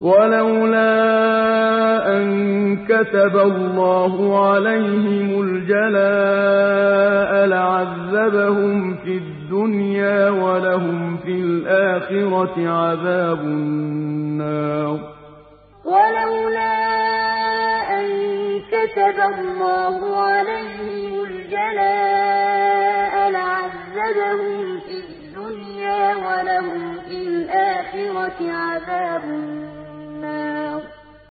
وَلَوْلَا أَن كَتَبَ اللَّهُ عَلَيْهِمُ الْجَلَاءَ لَعَذَّبَهُمْ فِي الدُّنْيَا ۖ وَلَهُمْ فِي الْآخِرَةِ عَذَابُ النَّارِ. وَلَوْلَا أَن كَتَبَ اللَّهُ عَلَيْهِمُ الْجَلَاءَ لَعَذَّبَهُمْ فِي الدُّنْيَا ۖ وَلَهُمْ فِي الْآخِرَةِ عَذَابُ